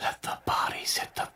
Let the bodies hit the